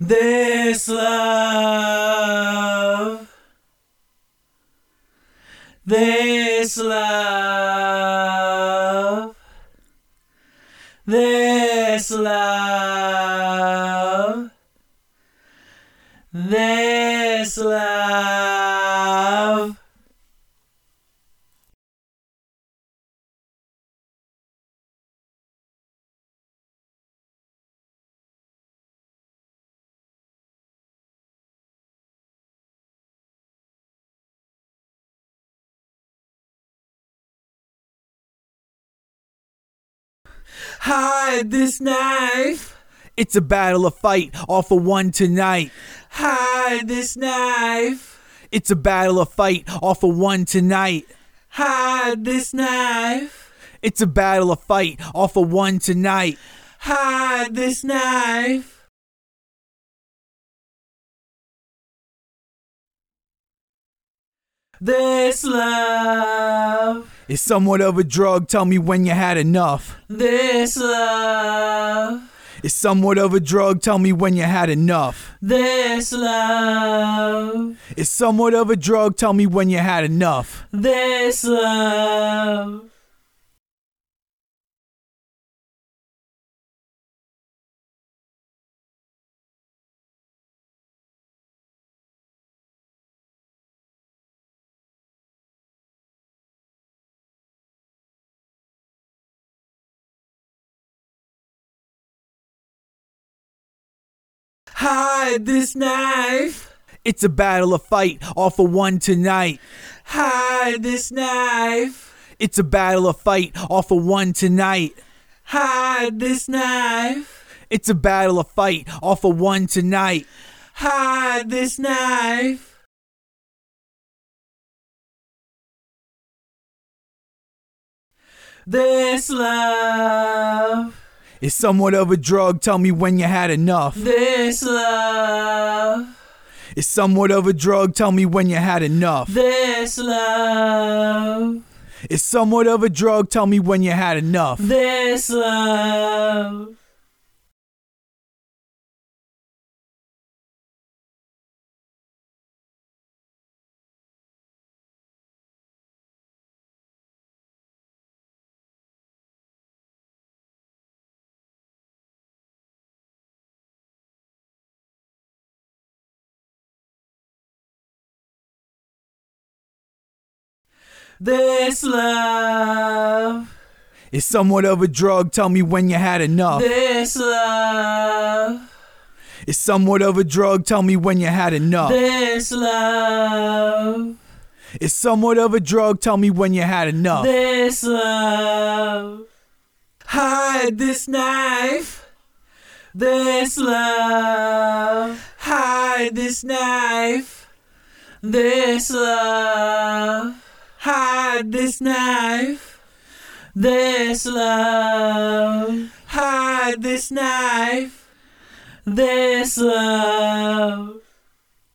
This love. This love. This love. This love. Hide this knife. It's a battle, a fight, all for one tonight. Hide this knife. It's a battle, a fight, all for one tonight. Hide this knife. It's a battle, a fight, all for one tonight. Hide this knife. This love. It's somewhat of a drug, tell me when you had enough. This love. It's somewhat of a drug, tell me when you had enough. This love. It's somewhat of a drug, tell me when you had enough. This love. Hide this knife. It's a battle, a fight, all for one tonight. Hide this knife. It's a battle, a fight, all for one tonight. Hide this knife. It's a battle, a fight, all for one tonight. Hide this knife. This love. It's somewhat of a drug, tell me when you had enough. This love. It's somewhat of a drug, tell me when you had enough. This love. It's somewhat of a drug, tell me when you had enough. This love. This love. It's somewhat of a drug, tell me when you had enough. This love. It's somewhat of a drug, tell me when you had enough. This love. It's somewhat of a drug, tell me when you had enough. This love. Hide this knife. This love. Hide this knife. This love. Hide this knife. This love. Hide this knife. This love.